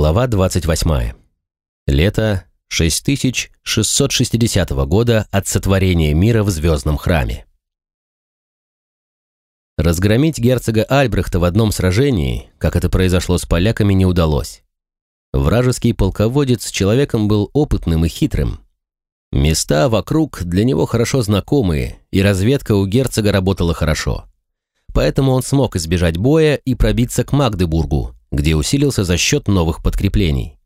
Глава 28. Лето 6660 года от сотворения мира в Звездном храме. Разгромить герцога Альбрехта в одном сражении, как это произошло с поляками, не удалось. Вражеский полководец человеком был опытным и хитрым. Места вокруг для него хорошо знакомые, и разведка у герцога работала хорошо. Поэтому он смог избежать боя и пробиться к Магдебургу, где усилился за счет новых подкреплений.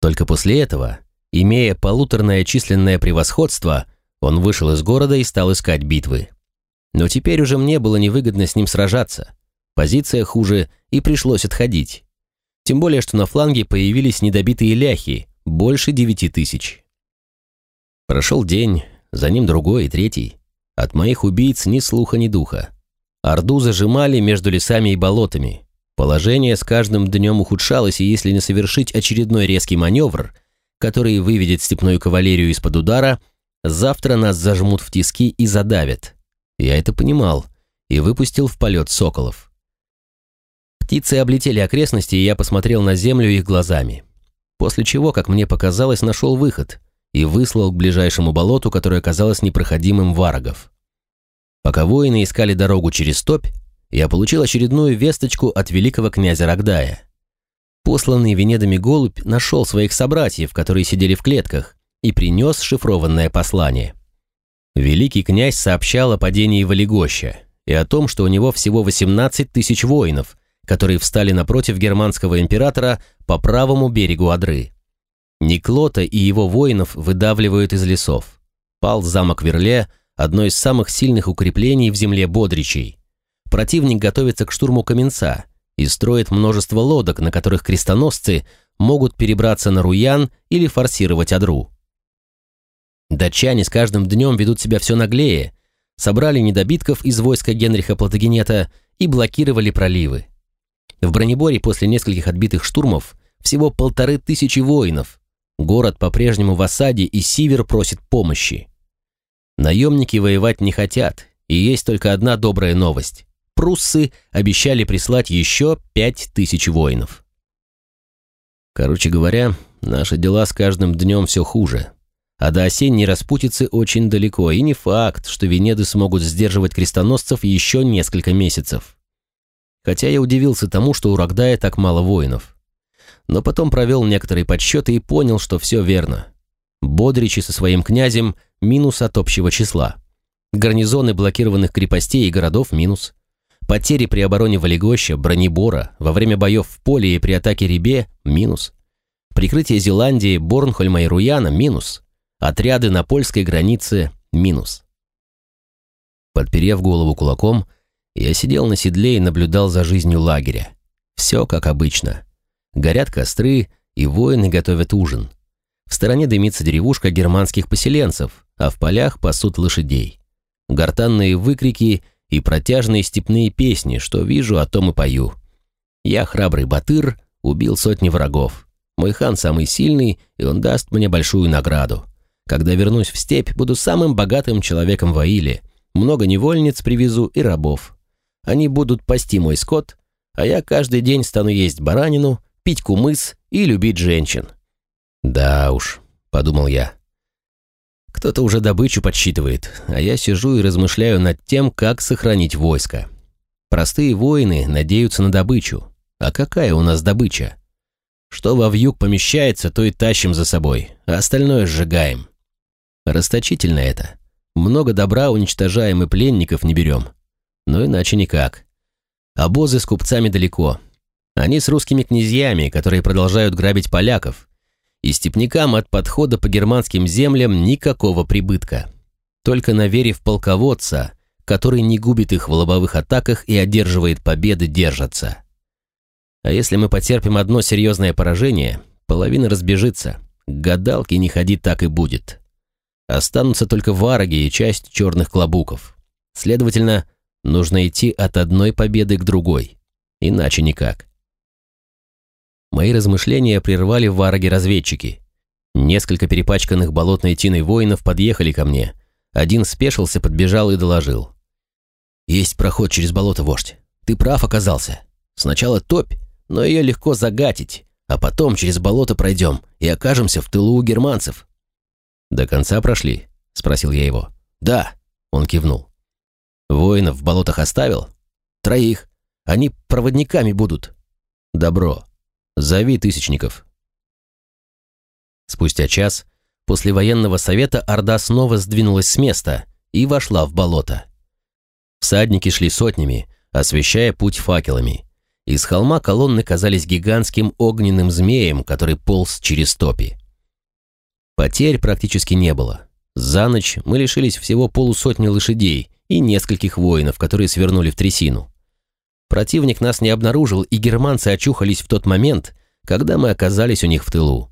Только после этого, имея полуторное численное превосходство, он вышел из города и стал искать битвы. Но теперь уже мне было невыгодно с ним сражаться. Позиция хуже, и пришлось отходить. Тем более, что на фланге появились недобитые ляхи, больше девяти тысяч. Прошел день, за ним другой и третий. От моих убийц ни слуха, ни духа. Орду зажимали между лесами и болотами, Положение с каждым днем ухудшалось, и если не совершить очередной резкий маневр, который выведет степную кавалерию из-под удара, завтра нас зажмут в тиски и задавят. Я это понимал и выпустил в полет соколов. Птицы облетели окрестности, и я посмотрел на землю их глазами. После чего, как мне показалось, нашел выход и выслал к ближайшему болоту, которое казалось непроходимым варагов. Пока воины искали дорогу через топь, я получил очередную весточку от великого князя Рогдая. Посланный Венедами голубь нашел своих собратьев, которые сидели в клетках, и принес шифрованное послание. Великий князь сообщал о падении Валигоща и о том, что у него всего 18 тысяч воинов, которые встали напротив германского императора по правому берегу Адры. Никлота и его воинов выдавливают из лесов. Пал замок Верле, одно из самых сильных укреплений в земле Бодричей. Противник готовится к штурму Каменца и строит множество лодок, на которых крестоносцы могут перебраться на Руян или форсировать Адру. Датчане с каждым днем ведут себя все наглее, собрали недобитков из войска Генриха Платагенета и блокировали проливы. В Бронеборе после нескольких отбитых штурмов всего полторы тысячи воинов. Город по-прежнему в осаде, и Сивер просит помощи. Наемники воевать не хотят, и есть только одна добрая новость пруссы обещали прислать еще пять тысяч воинов. Короче говоря, наши дела с каждым днем все хуже. А до осенней распутицы очень далеко, и не факт, что Венеды смогут сдерживать крестоносцев еще несколько месяцев. Хотя я удивился тому, что у Рогдая так мало воинов. Но потом провел некоторые подсчеты и понял, что все верно. Бодричи со своим князем – минус от общего числа. Гарнизоны блокированных крепостей и городов – минус. Потери при обороне Валегоща, Бронебора, во время боев в поле и при атаке Ребе – минус. Прикрытие Зеландии, Борнхольма и Руяна – минус. Отряды на польской границе – минус. Подперев голову кулаком, я сидел на седле и наблюдал за жизнью лагеря. Все как обычно. Горят костры, и воины готовят ужин. В стороне дымится деревушка германских поселенцев, а в полях пасут лошадей. Гортанные выкрики – и протяжные степные песни, что вижу, о том и пою. Я храбрый батыр, убил сотни врагов. Мой хан самый сильный, и он даст мне большую награду. Когда вернусь в степь, буду самым богатым человеком в Аиле. Много невольниц привезу и рабов. Они будут пасти мой скот, а я каждый день стану есть баранину, пить кумыс и любить женщин. «Да уж», — подумал я, кто-то уже добычу подсчитывает, а я сижу и размышляю над тем, как сохранить войско. Простые воины надеются на добычу. А какая у нас добыча? Что во вьюг помещается, то и тащим за собой, а остальное сжигаем. Расточительно это. Много добра уничтожаем и пленников не берем. Но иначе никак. Обозы с купцами далеко. Они с русскими князьями, которые продолжают грабить поляков, и степнякам от подхода по германским землям никакого прибытка. Только на вере в полководца, который не губит их в лобовых атаках и одерживает победы, держатся. А если мы потерпим одно серьезное поражение, половина разбежится. К гадалке не ходи, так и будет. Останутся только вараги и часть черных клобуков. Следовательно, нужно идти от одной победы к другой. Иначе никак. Мои размышления прервали вараги-разведчики. Несколько перепачканных болотной тиной воинов подъехали ко мне. Один спешился, подбежал и доложил. «Есть проход через болото, вождь. Ты прав оказался. Сначала топь, но ее легко загатить, а потом через болото пройдем и окажемся в тылу у германцев». «До конца прошли?» — спросил я его. «Да», — он кивнул. «Воинов в болотах оставил?» «Троих. Они проводниками будут». «Добро. Зови тысячников». Спустя час после военного совета Орда снова сдвинулась с места и вошла в болото. Всадники шли сотнями, освещая путь факелами. Из холма колонны казались гигантским огненным змеем, который полз через топи. Потерь практически не было. За ночь мы лишились всего полусотни лошадей и нескольких воинов, которые свернули в трясину. Противник нас не обнаружил, и германцы очухались в тот момент, когда мы оказались у них в тылу.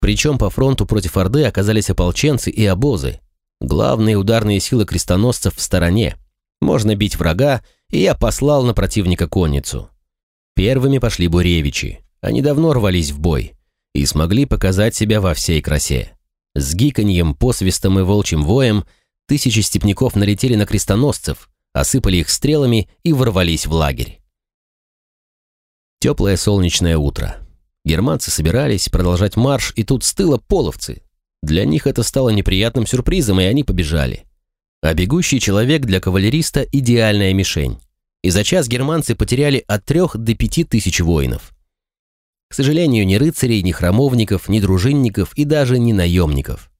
Причем по фронту против Орды оказались ополченцы и обозы. Главные ударные силы крестоносцев в стороне. Можно бить врага, и я послал на противника конницу. Первыми пошли буревичи. Они давно рвались в бой и смогли показать себя во всей красе. С гиканьем, посвистом и волчьим воем тысячи степняков налетели на крестоносцев, осыпали их стрелами и ворвались в лагерь. Теплое солнечное утро. Германцы собирались продолжать марш, и тут стыло половцы. Для них это стало неприятным сюрпризом, и они побежали. А бегущий человек для кавалериста – идеальная мишень. И за час германцы потеряли от трех до пяти тысяч воинов. К сожалению, ни рыцарей, ни храмовников, ни дружинников и даже ни наемников.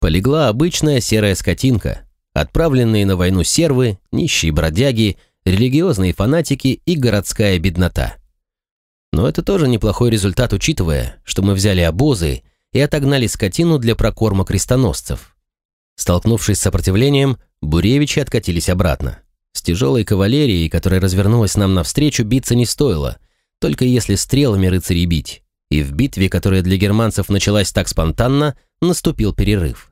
Полегла обычная серая скотинка, отправленные на войну сервы, нищие бродяги, религиозные фанатики и городская беднота. Но это тоже неплохой результат, учитывая, что мы взяли обозы и отогнали скотину для прокорма крестоносцев. Столкнувшись с сопротивлением, буревичи откатились обратно. С тяжелой кавалерией, которая развернулась нам навстречу, биться не стоило, только если стрелами рыцарей бить. И в битве, которая для германцев началась так спонтанно, наступил перерыв.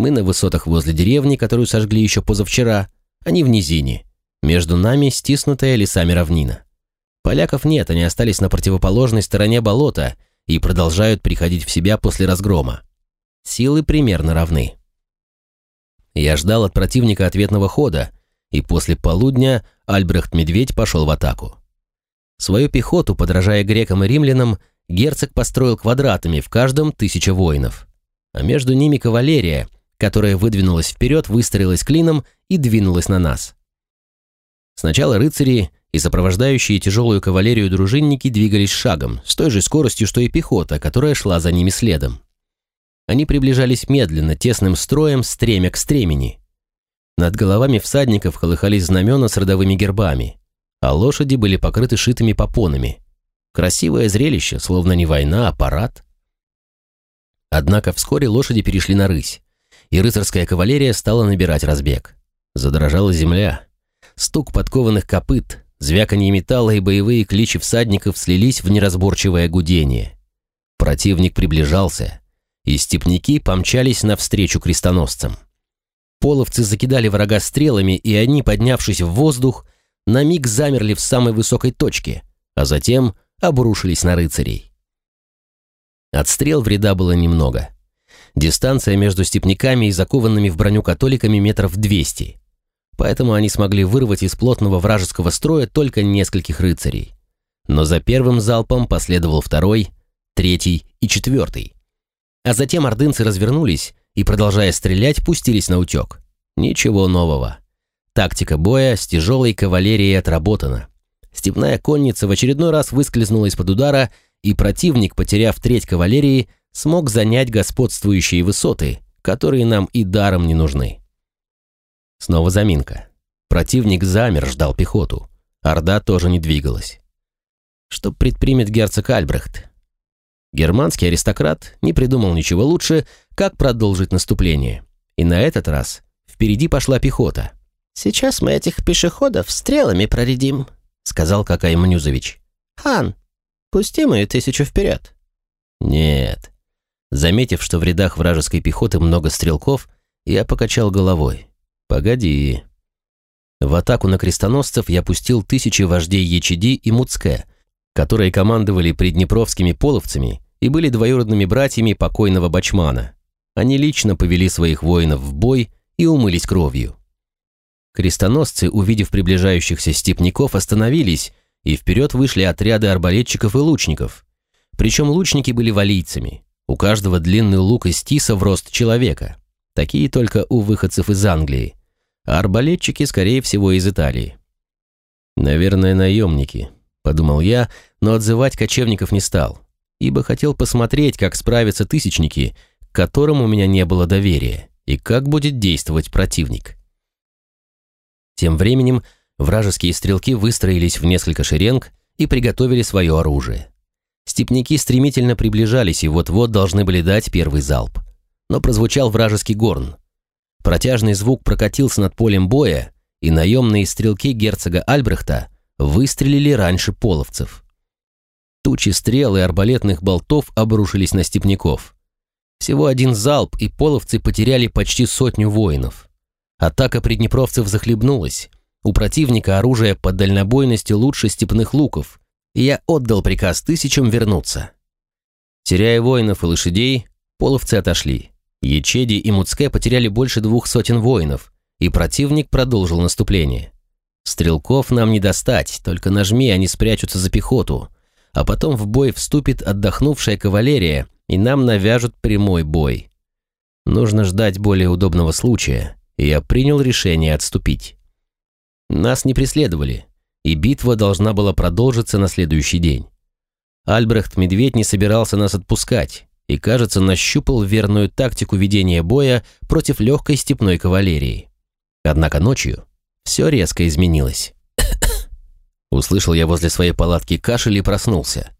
Мы на высотах возле деревни, которую сожгли еще позавчера, они в низине. Между нами стиснутая лесами равнина. Поляков нет, они остались на противоположной стороне болота и продолжают приходить в себя после разгрома. Силы примерно равны. Я ждал от противника ответного хода, и после полудня Альбрехт-Медведь пошел в атаку. Свою пехоту, подражая грекам и римлянам, герцог построил квадратами, в каждом тысяча воинов. А между ними кавалерия, которая выдвинулась вперед, выстроилась клином и двинулась на нас. Сначала рыцари и сопровождающие тяжелую кавалерию дружинники двигались шагом, с той же скоростью, что и пехота, которая шла за ними следом. Они приближались медленно, тесным строем, стремя к стремени. Над головами всадников колыхались знамена с родовыми гербами, а лошади были покрыты шитыми попонами. Красивое зрелище, словно не война, а парад. Однако вскоре лошади перешли на рысь, и рыцарская кавалерия стала набирать разбег. Задрожала земля. Стук подкованных копыт, Звяканье металла и боевые кличи всадников слились в неразборчивое гудение. Противник приближался, и степняки помчались навстречу крестоносцам. Половцы закидали врага стрелами, и они, поднявшись в воздух, на миг замерли в самой высокой точке, а затем обрушились на рыцарей. От стрел вреда было немного. Дистанция между степняками и закованными в броню католиками метров двести поэтому они смогли вырвать из плотного вражеского строя только нескольких рыцарей. Но за первым залпом последовал второй, третий и четвертый. А затем ордынцы развернулись и, продолжая стрелять, пустились на утек. Ничего нового. Тактика боя с тяжелой кавалерией отработана. Степная конница в очередной раз выскользнула из-под удара, и противник, потеряв треть кавалерии, смог занять господствующие высоты, которые нам и даром не нужны. Снова заминка. Противник замер, ждал пехоту. Орда тоже не двигалась. Что предпримет герцог Альбрехт? Германский аристократ не придумал ничего лучше, как продолжить наступление. И на этот раз впереди пошла пехота. «Сейчас мы этих пешеходов стрелами проредим», — сказал Какай Мнюзович. «Хан, пусти мою тысячу вперед». «Нет». Заметив, что в рядах вражеской пехоты много стрелков, я покачал головой. «Погоди». В атаку на крестоносцев я пустил тысячи вождей Ечиди и Муцке, которые командовали приднепровскими половцами и были двоюродными братьями покойного Бачмана. Они лично повели своих воинов в бой и умылись кровью. Крестоносцы, увидев приближающихся степняков, остановились, и вперед вышли отряды арбалетчиков и лучников. Причем лучники были валийцами. У каждого длинный лук из тиса в рост человека. Такие только у выходцев из Англии. А арбалетчики, скорее всего, из Италии. «Наверное, наемники», — подумал я, но отзывать кочевников не стал, ибо хотел посмотреть, как справятся тысячники, к которым у меня не было доверия, и как будет действовать противник. Тем временем вражеские стрелки выстроились в несколько шеренг и приготовили свое оружие. Степняки стремительно приближались и вот-вот должны были дать первый залп. Но прозвучал вражеский горн. Протяжный звук прокатился над полем боя, и наемные стрелки герцога Альбрехта выстрелили раньше половцев. Тучи стрел и арбалетных болтов обрушились на степняков. Всего один залп, и половцы потеряли почти сотню воинов. Атака приднепровцев захлебнулась. У противника оружие по дальнобойности лучше степных луков, и я отдал приказ тысячам вернуться. Теряя воинов и лошадей, половцы отошли. Ячеди и Муцке потеряли больше двух сотен воинов, и противник продолжил наступление. Стрелков нам не достать, только нажми, они спрячутся за пехоту, а потом в бой вступит отдохнувшая кавалерия, и нам навяжут прямой бой. Нужно ждать более удобного случая, и я принял решение отступить. Нас не преследовали, и битва должна была продолжиться на следующий день. Альбрехт Медведь не собирался нас отпускать и, кажется, нащупал верную тактику ведения боя против легкой степной кавалерии. Однако ночью все резко изменилось. Услышал я возле своей палатки кашель и проснулся.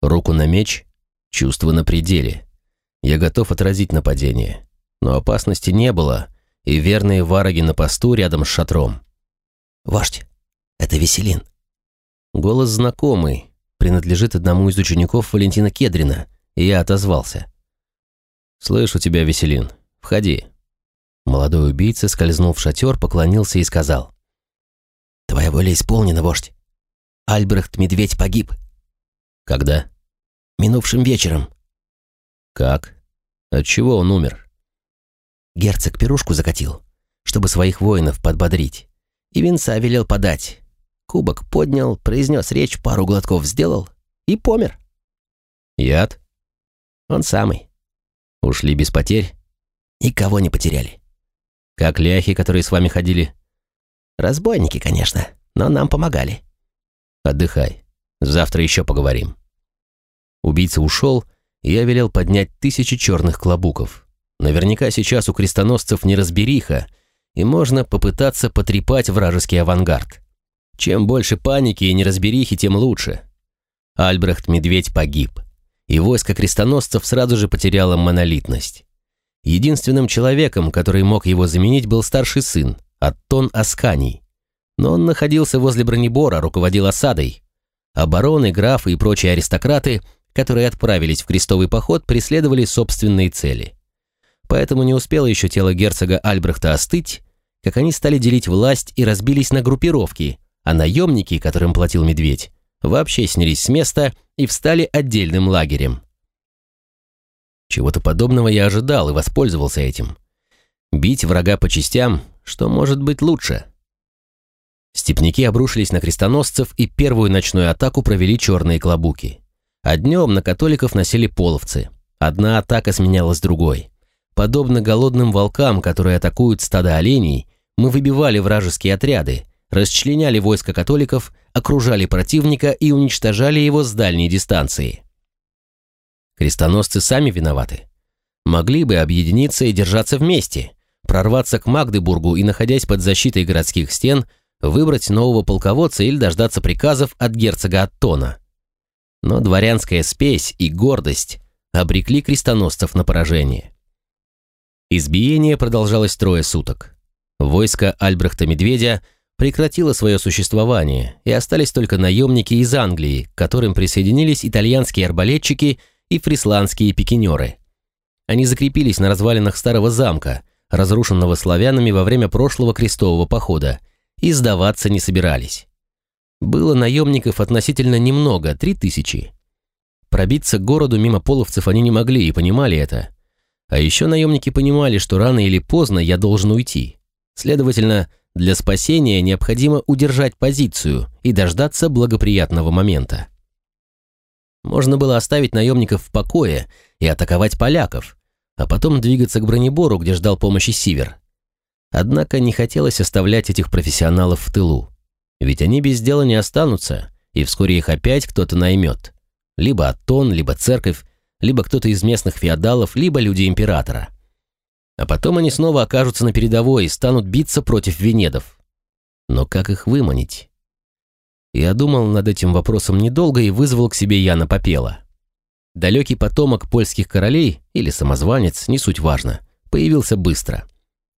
Руку на меч, чувство на пределе. Я готов отразить нападение. Но опасности не было, и верные вараги на посту рядом с шатром. «Вождь, это Веселин». Голос знакомый, принадлежит одному из учеников Валентина Кедрина, и я отозвался. «Слышу тебя, Веселин. Входи». Молодой убийца скользнул в шатер, поклонился и сказал. «Твоя воля исполнена, вождь. Альбрехт Медведь погиб». «Когда?» «Минувшим вечером». «Как? Отчего он умер?» Герцог пирушку закатил, чтобы своих воинов подбодрить, и венца велел подать, Кубок поднял, произнес речь, пару глотков сделал и помер. Яд? Он самый. Ушли без потерь? Никого не потеряли. Как ляхи, которые с вами ходили? Разбойники, конечно, но нам помогали. Отдыхай. Завтра еще поговорим. Убийца ушел, и я велел поднять тысячи черных клобуков. Наверняка сейчас у крестоносцев неразбериха, и можно попытаться потрепать вражеский авангард. Чем больше паники и неразберихи, тем лучше. Альбрехт Медведь погиб, и войско крестоносцев сразу же потеряло монолитность. Единственным человеком, который мог его заменить, был старший сын, Аттон Асканий. Но он находился возле бронебора, руководил осадой. Бароны, графы и прочие аристократы, которые отправились в крестовый поход, преследовали собственные цели. Поэтому не успело еще тело герцога Альбрехта остыть, как они стали делить власть и разбились на группировки, а наемники, которым платил медведь, вообще снялись с места и встали отдельным лагерем. Чего-то подобного я ожидал и воспользовался этим. Бить врага по частям, что может быть лучше. Степняки обрушились на крестоносцев и первую ночную атаку провели черные клобуки. А днем на католиков носили половцы. Одна атака сменялась другой. Подобно голодным волкам, которые атакуют стада оленей, мы выбивали вражеские отряды, расчленяли войско католиков, окружали противника и уничтожали его с дальней дистанции. Крестоносцы сами виноваты. Могли бы объединиться и держаться вместе, прорваться к Магдебургу и, находясь под защитой городских стен, выбрать нового полководца или дождаться приказов от герцога Аттона. Но дворянская спесь и гордость обрекли крестоносцев на поражение. Избиение продолжалось трое суток. Войско Альбрехта Медведя – прекратило свое существование, и остались только наемники из Англии, к которым присоединились итальянские арбалетчики и фрисландские пикинеры. Они закрепились на развалинах старого замка, разрушенного славянами во время прошлого крестового похода, и сдаваться не собирались. Было наемников относительно немного, три тысячи. Пробиться к городу мимо половцев они не могли и понимали это. А еще наемники понимали, что рано или поздно я должен уйти. Следовательно, для спасения необходимо удержать позицию и дождаться благоприятного момента. Можно было оставить наемников в покое и атаковать поляков, а потом двигаться к бронебору, где ждал помощи Сивер. Однако не хотелось оставлять этих профессионалов в тылу, ведь они без дела не останутся, и вскоре их опять кто-то наймет. Либо Атон, либо церковь, либо кто-то из местных феодалов, либо люди императора. А потом они снова окажутся на передовой и станут биться против венедов. Но как их выманить? Я думал над этим вопросом недолго и вызвал к себе Яна Попела. Далекий потомок польских королей, или самозванец, не суть важно, появился быстро.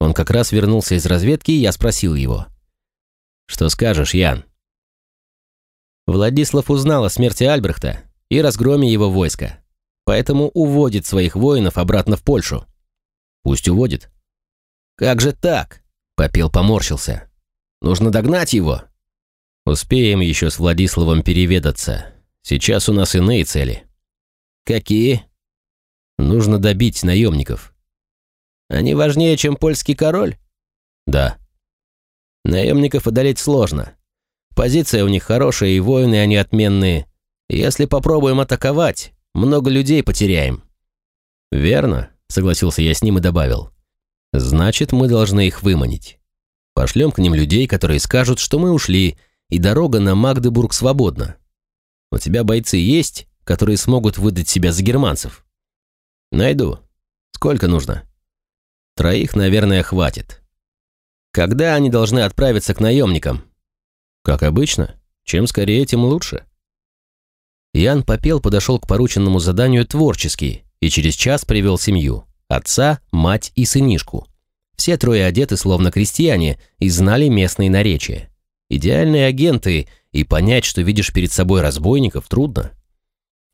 Он как раз вернулся из разведки, и я спросил его. «Что скажешь, Ян?» Владислав узнал о смерти Альбрехта и разгроме его войска, поэтому уводит своих воинов обратно в Польшу. Пусть уводит. «Как же так?» — Попел поморщился. «Нужно догнать его». «Успеем еще с Владиславом переведаться. Сейчас у нас иные цели». «Какие?» «Нужно добить наемников». «Они важнее, чем польский король?» «Да». «Наемников одолеть сложно. Позиция у них хорошая, и воины они отменные. Если попробуем атаковать, много людей потеряем». «Верно», — согласился я с ним и добавил. «Значит, мы должны их выманить. Пошлем к ним людей, которые скажут, что мы ушли, и дорога на Магдебург свободна. У тебя бойцы есть, которые смогут выдать себя за германцев?» «Найду. Сколько нужно?» «Троих, наверное, хватит». «Когда они должны отправиться к наемникам?» «Как обычно. Чем скорее, тем лучше». Ян Попел подошел к порученному заданию творчески и через час привел семью – отца, мать и сынишку. Все трое одеты словно крестьяне и знали местные наречия. Идеальные агенты, и понять, что видишь перед собой разбойников, трудно.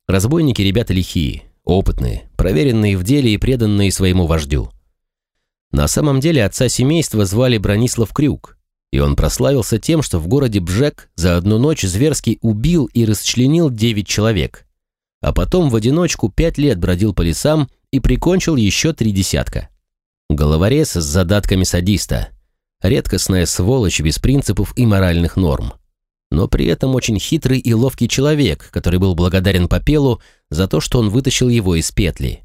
Разбойники ребята лихие, опытные, проверенные в деле и преданные своему вождю. На самом деле отца семейства звали Бронислав Крюк, и он прославился тем, что в городе Бжек за одну ночь зверски убил и расчленил девять человек, а потом в одиночку пять лет бродил по лесам и прикончил еще три десятка. Головорез с задатками садиста, редкостная сволочь без принципов и моральных норм. Но при этом очень хитрый и ловкий человек, который был благодарен Попелу за то, что он вытащил его из петли.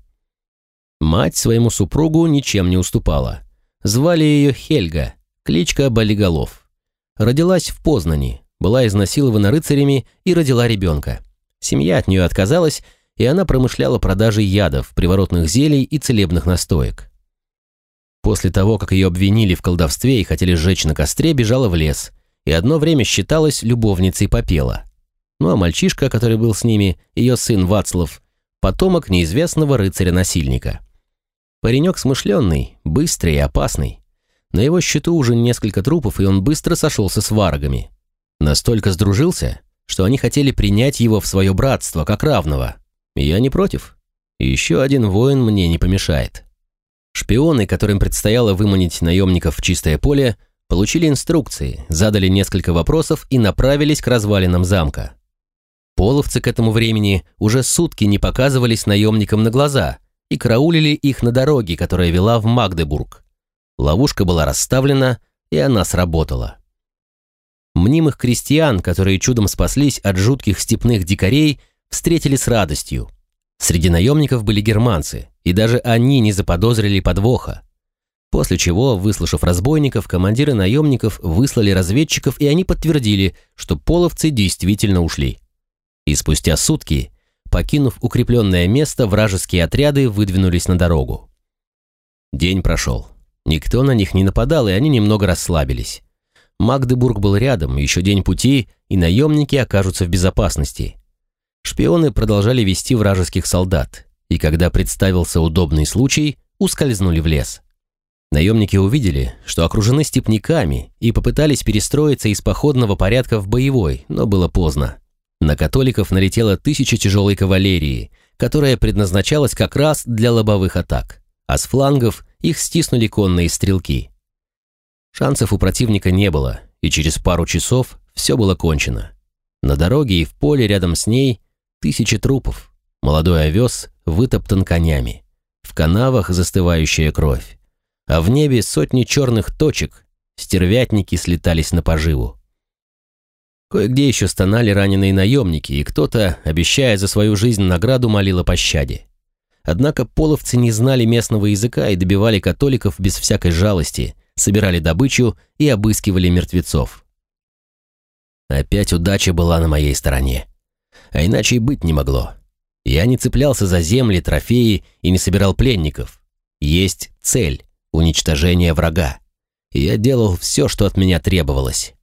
Мать своему супругу ничем не уступала. Звали ее Хельга – кличка Болиголов. Родилась в Познани, была изнасилована рыцарями и родила ребенка. Семья от нее отказалась, и она промышляла продажей ядов, приворотных зелий и целебных настоек. После того, как ее обвинили в колдовстве и хотели сжечь на костре, бежала в лес, и одно время считалась любовницей попела. Ну а мальчишка, который был с ними, ее сын Вацлав, потомок неизвестного рыцаря-насильника. Паренек смышленный, быстрый и опасный. На его счету уже несколько трупов, и он быстро сошелся с варагами. Настолько сдружился, что они хотели принять его в свое братство, как равного. Я не против. еще один воин мне не помешает. Шпионы, которым предстояло выманить наемников в чистое поле, получили инструкции, задали несколько вопросов и направились к развалинам замка. Половцы к этому времени уже сутки не показывались наемникам на глаза и караулили их на дороге, которая вела в Магдебург. Ловушка была расставлена, и она сработала. Мнимых крестьян, которые чудом спаслись от жутких степных дикарей, встретили с радостью. Среди наемников были германцы, и даже они не заподозрили подвоха. После чего, выслушав разбойников, командиры наемников выслали разведчиков, и они подтвердили, что половцы действительно ушли. И спустя сутки, покинув укрепленное место, вражеские отряды выдвинулись на дорогу. День прошел. Никто на них не нападал, и они немного расслабились. Магдебург был рядом, еще день пути, и наемники окажутся в безопасности. Шпионы продолжали вести вражеских солдат, и когда представился удобный случай, ускользнули в лес. Наемники увидели, что окружены степняками, и попытались перестроиться из походного порядка в боевой, но было поздно. На католиков налетела тысяча тяжелой кавалерии, которая предназначалась как раз для лобовых атак, а с флангов их стиснули конные стрелки. Шансов у противника не было, и через пару часов все было кончено. На дороге и в поле рядом с ней тысячи трупов. Молодой овес вытоптан конями. В канавах застывающая кровь. А в небе сотни черных точек, стервятники слетались на поживу. Кое-где еще стонали раненые наемники, и кто-то, обещая за свою жизнь награду, молил о пощаде. Однако половцы не знали местного языка и добивали католиков без всякой жалости, собирали добычу и обыскивали мертвецов. Опять удача была на моей стороне. А иначе и быть не могло. Я не цеплялся за земли, трофеи и не собирал пленников. Есть цель – уничтожение врага. И я делал все, что от меня требовалось.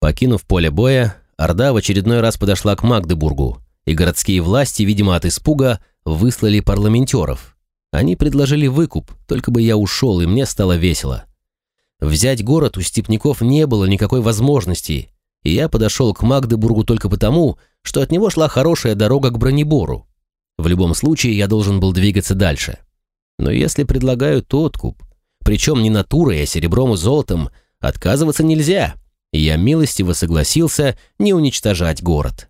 Покинув поле боя, Орда в очередной раз подошла к Магдебургу, и городские власти, видимо, от испуга, выслали парламентеров. Они предложили выкуп, только бы я ушел, и мне стало весело. Взять город у степняков не было никакой возможности, и я подошел к Магдебургу только потому, что от него шла хорошая дорога к Бронебору. В любом случае я должен был двигаться дальше. Но если предлагают откуп, причем не натурой, а серебром и золотом, отказываться нельзя, и я милостиво согласился не уничтожать город.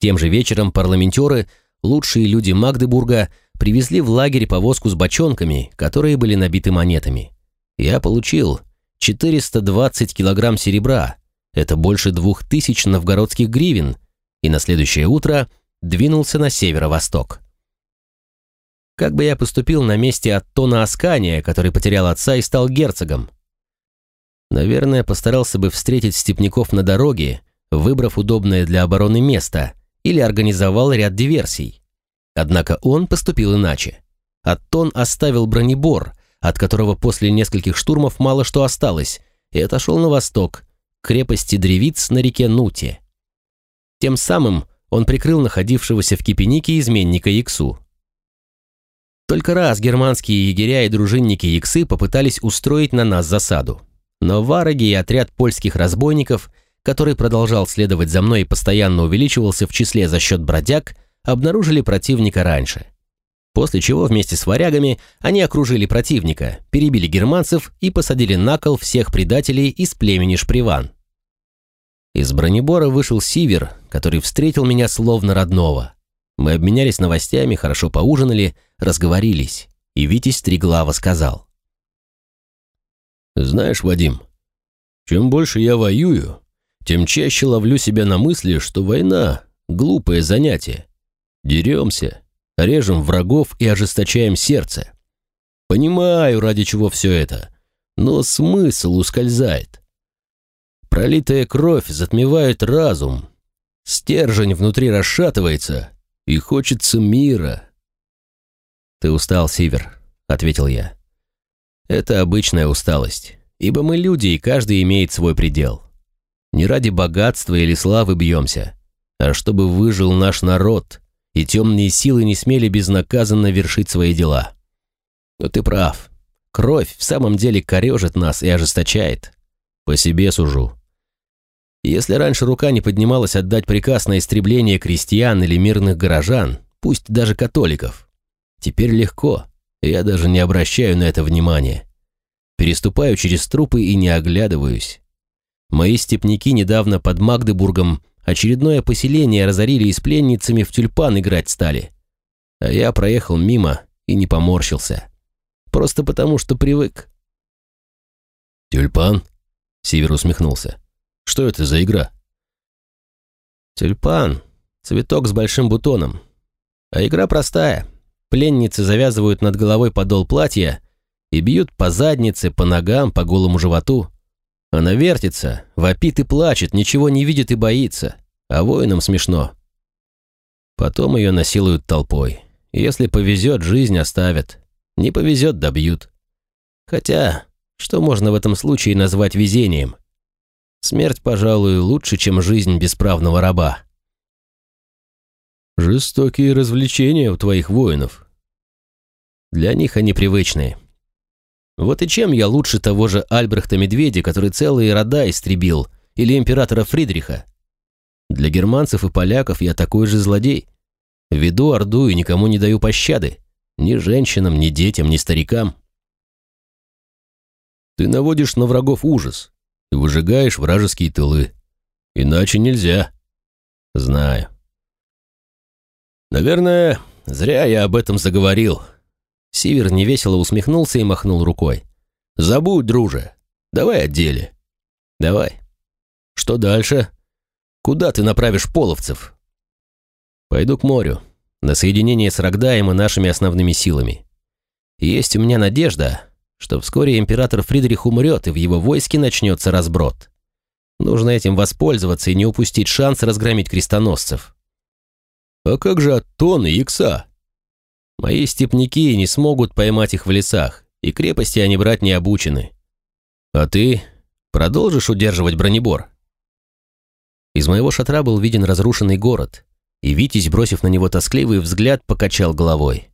Тем же вечером парламентеры, лучшие люди Магдебурга, привезли в лагерь повозку с бочонками, которые были набиты монетами. Я получил 420 килограмм серебра, это больше двух тысяч новгородских гривен, и на следующее утро двинулся на северо-восток. Как бы я поступил на месте Аттона Аскания, который потерял отца и стал герцогом? Наверное, постарался бы встретить степняков на дороге, выбрав удобное для обороны место, или организовал ряд диверсий. Однако он поступил иначе. Аттон оставил бронебор, от которого после нескольких штурмов мало что осталось, и отошел на восток, к крепости Древиц на реке Нуте. Тем самым он прикрыл находившегося в Кипенике изменника Иксу. Только раз германские егеря и дружинники Иксы попытались устроить на нас засаду. Но вараги и отряд польских разбойников, который продолжал следовать за мной и постоянно увеличивался в числе за счет бродяг, обнаружили противника раньше. После чего вместе с варягами они окружили противника, перебили германцев и посадили на кол всех предателей из племени Шприван. Из бронебора вышел Сивер, который встретил меня словно родного. Мы обменялись новостями, хорошо поужинали, разговорились, и Витязь Триглава сказал. «Знаешь, Вадим, чем больше я воюю, тем чаще ловлю себя на мысли, что война — глупое занятие. Деремся, режем врагов и ожесточаем сердце. Понимаю, ради чего все это, но смысл ускользает. Пролитая кровь затмевает разум, стержень внутри расшатывается, и хочется мира. «Ты устал, Сивер», — ответил я. Это обычная усталость, ибо мы люди, и каждый имеет свой предел. Не ради богатства или славы бьемся, а чтобы выжил наш народ, и темные силы не смели безнаказанно вершить свои дела. Но ты прав. Кровь в самом деле корежит нас и ожесточает. По себе сужу. Если раньше рука не поднималась отдать приказ на истребление крестьян или мирных горожан, пусть даже католиков, теперь легко — я даже не обращаю на это внимания. Переступаю через трупы и не оглядываюсь. Мои степняки недавно под Магдебургом очередное поселение разорили и с пленницами в тюльпан играть стали. А я проехал мимо и не поморщился. Просто потому, что привык. «Тюльпан?» — Сивер усмехнулся. «Что это за игра?» «Тюльпан — цветок с большим бутоном. А игра простая — Пленницы завязывают над головой подол платья и бьют по заднице, по ногам, по голому животу. Она вертится, вопит и плачет, ничего не видит и боится, а воинам смешно. Потом ее насилуют толпой. Если повезет, жизнь оставят. Не повезет, добьют. Хотя, что можно в этом случае назвать везением? Смерть, пожалуй, лучше, чем жизнь бесправного раба. Жестокие развлечения у твоих воинов. Для них они привычные. Вот и чем я лучше того же Альбрехта Медведя, который целые рода истребил, или императора Фридриха? Для германцев и поляков я такой же злодей. Веду Орду и никому не даю пощады. Ни женщинам, ни детям, ни старикам. Ты наводишь на врагов ужас и выжигаешь вражеские тылы. Иначе нельзя. Знаю. Наверное, зря я об этом заговорил. Сивер невесело усмехнулся и махнул рукой. Забудь, друже. Давай о. Давай. Что дальше? Куда ты направишь половцев?» «Пойду к морю, на соединение с Рогдаем и нашими основными силами. Есть у меня надежда, что вскоре император Фридрих умрет, и в его войске начнется разброд. Нужно этим воспользоваться и не упустить шанс разгромить крестоносцев». «А как же Аттон и Икса?» «Мои степняки не смогут поймать их в лесах, и крепости они брать не обучены. А ты продолжишь удерживать бронебор?» Из моего шатра был виден разрушенный город, и Витязь, бросив на него тоскливый взгляд, покачал головой.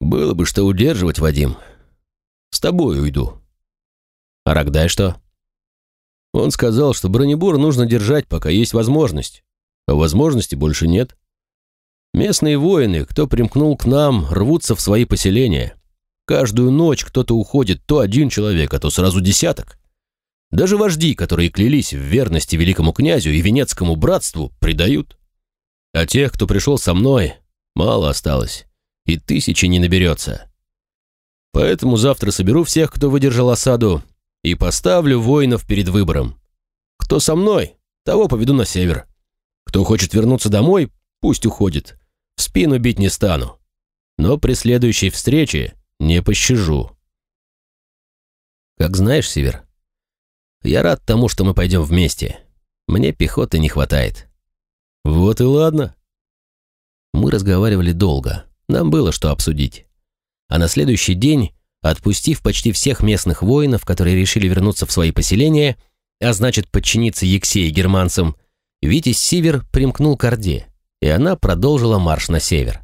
«Было бы что удерживать, Вадим. С тобой уйду». «А Рогдай что?» Он сказал, что бронебор нужно держать, пока есть возможность. А возможности больше нет. Местные воины, кто примкнул к нам, рвутся в свои поселения. Каждую ночь кто-то уходит, то один человек, а то сразу десяток. Даже вожди, которые клялись в верности великому князю и венецкому братству, предают. А тех, кто пришел со мной, мало осталось, и тысячи не наберется. Поэтому завтра соберу всех, кто выдержал осаду, и поставлю воинов перед выбором. Кто со мной, того поведу на север. Кто хочет вернуться домой, пусть уходит. Спину бить не стану. Но при следующей встрече не пощажу. Как знаешь, Север, я рад тому, что мы пойдем вместе. Мне пехоты не хватает. Вот и ладно. Мы разговаривали долго. Нам было что обсудить. А на следующий день, отпустив почти всех местных воинов, которые решили вернуться в свои поселения, а значит подчиниться Ексе и германцам, Витязь Сивер примкнул к Орде, и она продолжила марш на север.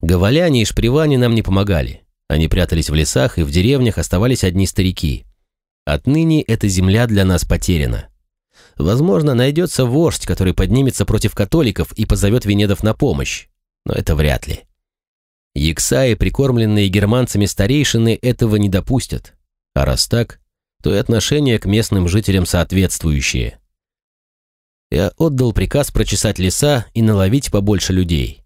Гаваляне и шприване нам не помогали. Они прятались в лесах, и в деревнях оставались одни старики. Отныне эта земля для нас потеряна. Возможно, найдется вождь, который поднимется против католиков и позовет Венедов на помощь, но это вряд ли. Яксаи, прикормленные германцами старейшины, этого не допустят. А раз так, то и отношение к местным жителям соответствующее. Я отдал приказ прочесать леса и наловить побольше людей.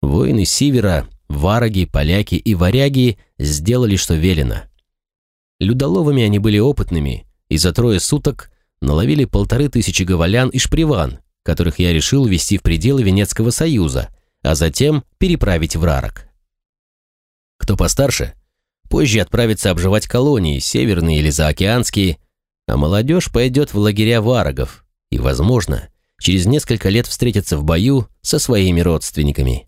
Воины Сивера, вараги, поляки и варяги сделали, что велено. Людоловыми они были опытными, и за трое суток наловили полторы тысячи гавалян и шприван, которых я решил ввести в пределы Венецкого союза, а затем переправить в Рарок. Кто постарше, позже отправится обживать колонии, северные или заокеанские, а молодежь пойдет в лагеря варагов и, возможно, через несколько лет встретится в бою со своими родственниками.